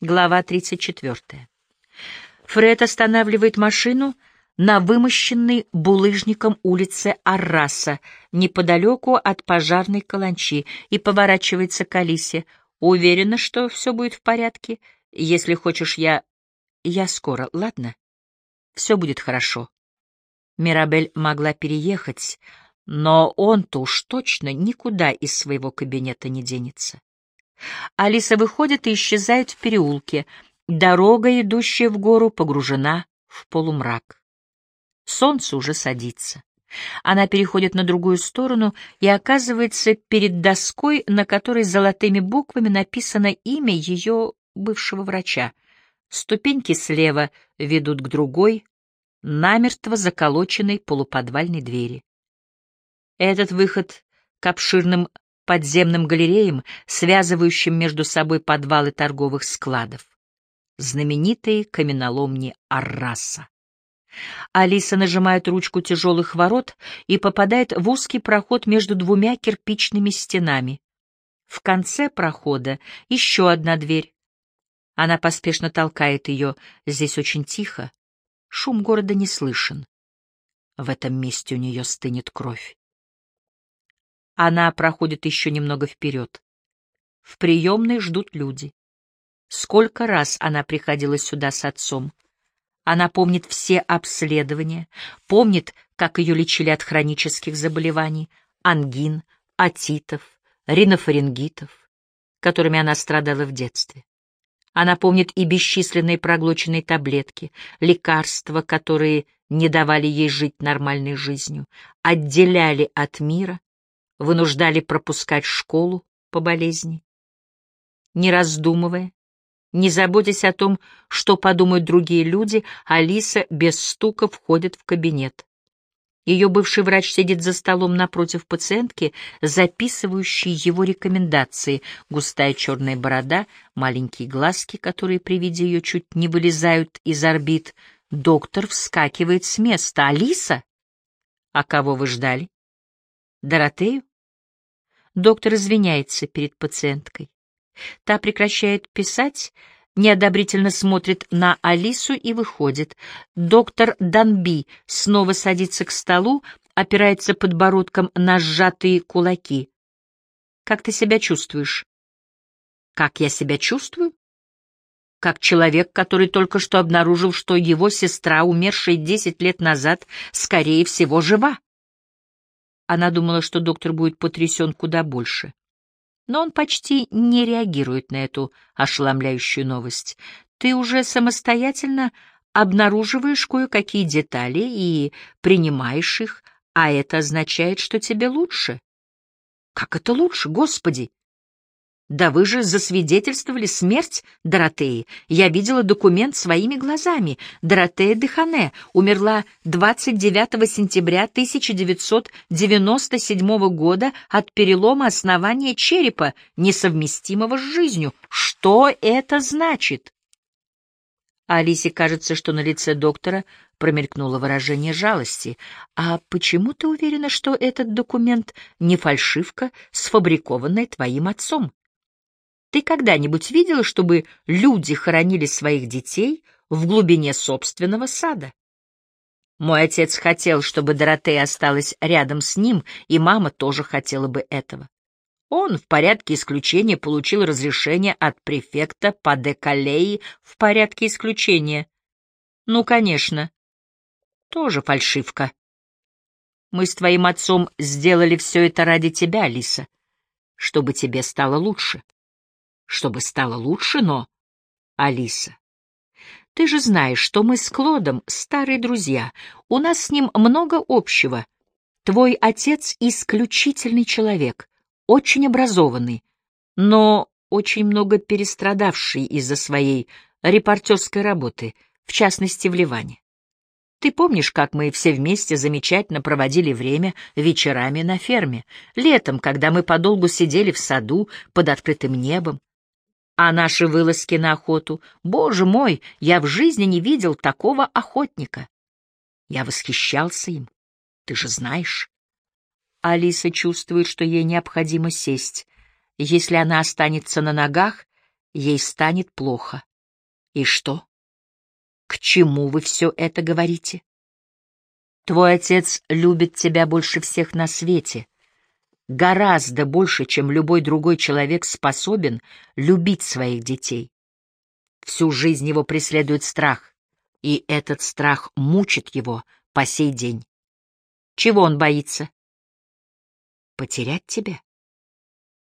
Глава 34. Фред останавливает машину на вымощенной булыжником улице Арраса, неподалеку от пожарной каланчи, и поворачивается к Алисе. Уверена, что все будет в порядке. Если хочешь, я... Я скоро, ладно? Все будет хорошо. Мирабель могла переехать, но он-то уж точно никуда из своего кабинета не денется. Алиса выходит и исчезает в переулке. Дорога, идущая в гору, погружена в полумрак. Солнце уже садится. Она переходит на другую сторону и оказывается перед доской, на которой золотыми буквами написано имя ее бывшего врача. Ступеньки слева ведут к другой, намертво заколоченной полуподвальной двери. Этот выход к обширным подземным галереям, связывающим между собой подвалы торговых складов. Знаменитые каменоломни Арраса. Алиса нажимает ручку тяжелых ворот и попадает в узкий проход между двумя кирпичными стенами. В конце прохода еще одна дверь. Она поспешно толкает ее. Здесь очень тихо. Шум города не слышен. В этом месте у нее стынет кровь. Она проходит еще немного вперед. В приемной ждут люди. Сколько раз она приходила сюда с отцом. Она помнит все обследования, помнит, как ее лечили от хронических заболеваний, ангин, отитов, ринофарингитов, которыми она страдала в детстве. Она помнит и бесчисленные проглоченные таблетки, лекарства, которые не давали ей жить нормальной жизнью, отделяли от мира, вынуждали пропускать школу по болезни. Не раздумывая, не заботясь о том, что подумают другие люди, Алиса без стука входит в кабинет. Ее бывший врач сидит за столом напротив пациентки, записывающей его рекомендации. Густая черная борода, маленькие глазки, которые при виде ее чуть не вылезают из орбит. Доктор вскакивает с места. «Алиса? А кого вы ждали?» Доротею? Доктор извиняется перед пациенткой. Та прекращает писать, неодобрительно смотрит на Алису и выходит. Доктор Данби снова садится к столу, опирается подбородком на сжатые кулаки. «Как ты себя чувствуешь?» «Как я себя чувствую?» как человек, который только что обнаружил, что его сестра, умершая десять лет назад, скорее всего, жива. Она думала, что доктор будет потрясен куда больше. Но он почти не реагирует на эту ошеломляющую новость. Ты уже самостоятельно обнаруживаешь кое-какие детали и принимаешь их, а это означает, что тебе лучше. Как это лучше, Господи? Да вы же засвидетельствовали смерть Доротеи. Я видела документ своими глазами. Доротея Дехане умерла 29 сентября 1997 года от перелома основания черепа, несовместимого с жизнью. Что это значит? Алисе кажется, что на лице доктора промелькнуло выражение жалости. «А почему ты уверена, что этот документ не фальшивка, сфабрикованная твоим отцом?» Ты когда-нибудь видела, чтобы люди хоронили своих детей в глубине собственного сада? Мой отец хотел, чтобы Доротея осталась рядом с ним, и мама тоже хотела бы этого. Он в порядке исключения получил разрешение от префекта по декалеи в порядке исключения. Ну, конечно. Тоже фальшивка. Мы с твоим отцом сделали все это ради тебя, Алиса, чтобы тебе стало лучше чтобы стало лучше, но... Алиса, ты же знаешь, что мы с Клодом старые друзья. У нас с ним много общего. Твой отец исключительный человек, очень образованный, но очень много перестрадавший из-за своей репортерской работы, в частности в Ливане. Ты помнишь, как мы все вместе замечательно проводили время вечерами на ферме, летом, когда мы подолгу сидели в саду под открытым небом, а наши вылазки на охоту, боже мой, я в жизни не видел такого охотника. Я восхищался им, ты же знаешь. Алиса чувствует, что ей необходимо сесть. Если она останется на ногах, ей станет плохо. И что? К чему вы все это говорите? Твой отец любит тебя больше всех на свете, гораздо больше, чем любой другой человек способен любить своих детей. Всю жизнь его преследует страх, и этот страх мучит его по сей день. Чего он боится? Потерять тебя?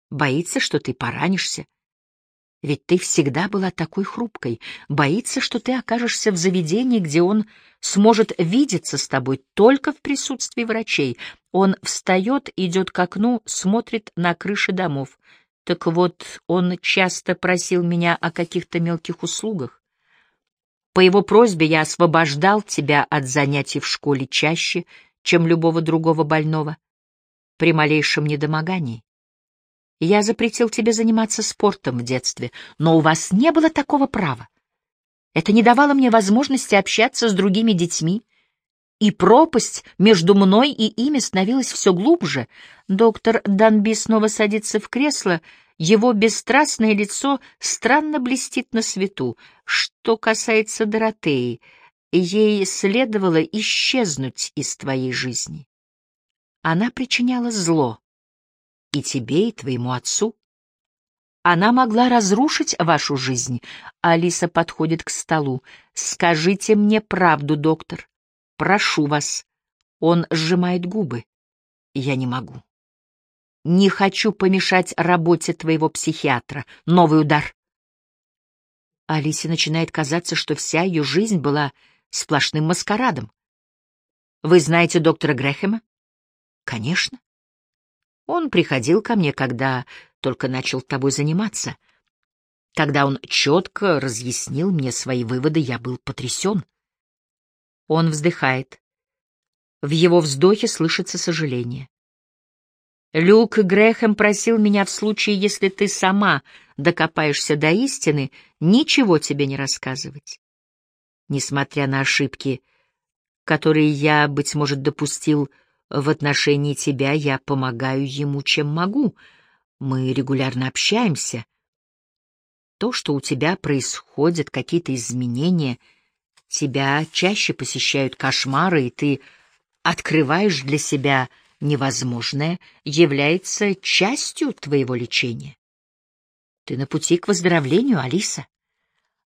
Боится, что ты поранишься, ведь ты всегда была такой хрупкой, боится, что ты окажешься в заведении, где он сможет видеться с тобой только в присутствии врачей. Он встает, идет к окну, смотрит на крыши домов. Так вот, он часто просил меня о каких-то мелких услугах. По его просьбе я освобождал тебя от занятий в школе чаще, чем любого другого больного, при малейшем недомогании. Я запретил тебе заниматься спортом в детстве, но у вас не было такого права. Это не давало мне возможности общаться с другими детьми, и пропасть между мной и ими становилась все глубже. Доктор Данби снова садится в кресло, его бесстрастное лицо странно блестит на свету. Что касается Доротеи, ей следовало исчезнуть из твоей жизни. Она причиняла зло и тебе, и твоему отцу. Она могла разрушить вашу жизнь. Алиса подходит к столу. Скажите мне правду, доктор. Прошу вас. Он сжимает губы. Я не могу. Не хочу помешать работе твоего психиатра. Новый удар. Алисе начинает казаться, что вся ее жизнь была сплошным маскарадом. Вы знаете доктора Грэхэма? Конечно. Он приходил ко мне, когда только начал тобой заниматься. Когда он четко разъяснил мне свои выводы, я был потрясен. Он вздыхает. В его вздохе слышится сожаление. Люк Грэхэм просил меня в случае, если ты сама докопаешься до истины, ничего тебе не рассказывать. Несмотря на ошибки, которые я, быть может, допустил, — в отношении тебя я помогаю ему, чем могу. Мы регулярно общаемся. То, что у тебя происходят какие-то изменения, тебя чаще посещают кошмары, и ты открываешь для себя невозможное, является частью твоего лечения. Ты на пути к выздоровлению, Алиса.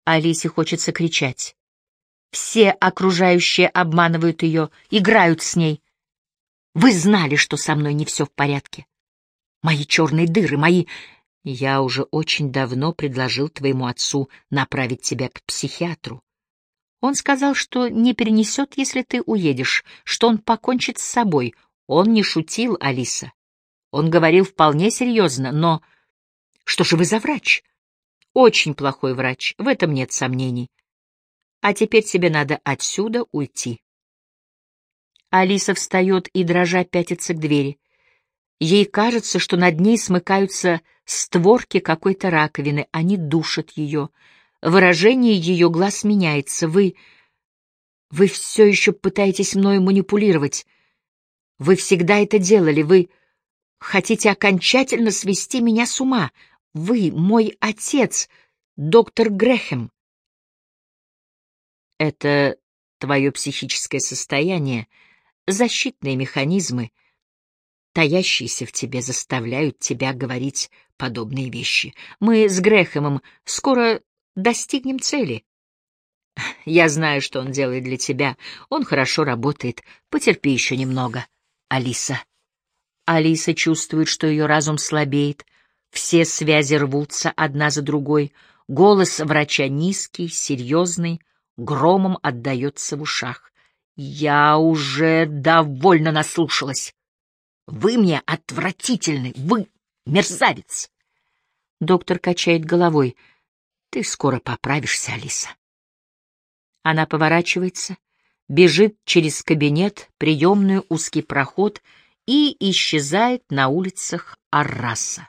Алисе хочется кричать. Все окружающие обманывают ее, играют с ней — вы знали, что со мной не все в порядке. Мои черные дыры, мои... Я уже очень давно предложил твоему отцу направить тебя к психиатру. Он сказал, что не перенесет, если ты уедешь, что он покончит с собой. Он не шутил, Алиса. Он говорил вполне серьезно, но... Что же вы за врач? Очень плохой врач, в этом нет сомнений. А теперь тебе надо отсюда уйти. Алиса встает и, дрожа, пятится к двери. Ей кажется, что над ней смыкаются створки какой-то раковины, они душат ее. Выражение ее глаз меняется. Вы... Вы все еще пытаетесь мною манипулировать. Вы всегда это делали. Вы хотите окончательно свести меня с ума. Вы мой отец, доктор Грэхэм. Это твое психическое состояние, защитные механизмы, таящиеся в тебе, заставляют тебя говорить подобные вещи. Мы с Грехемом скоро достигнем цели. Я знаю, что он делает для тебя. Он хорошо работает. Потерпи еще немного, Алиса. Алиса чувствует, что ее разум слабеет. Все связи рвутся одна за другой. Голос врача низкий, серьезный, громом отдается в ушах. Я уже довольно наслушалась. Вы мне отвратительны, вы мерзавец. Доктор качает головой. Ты скоро поправишься, Алиса. Она поворачивается, бежит через кабинет, приемную, узкий проход и исчезает на улицах Арраса.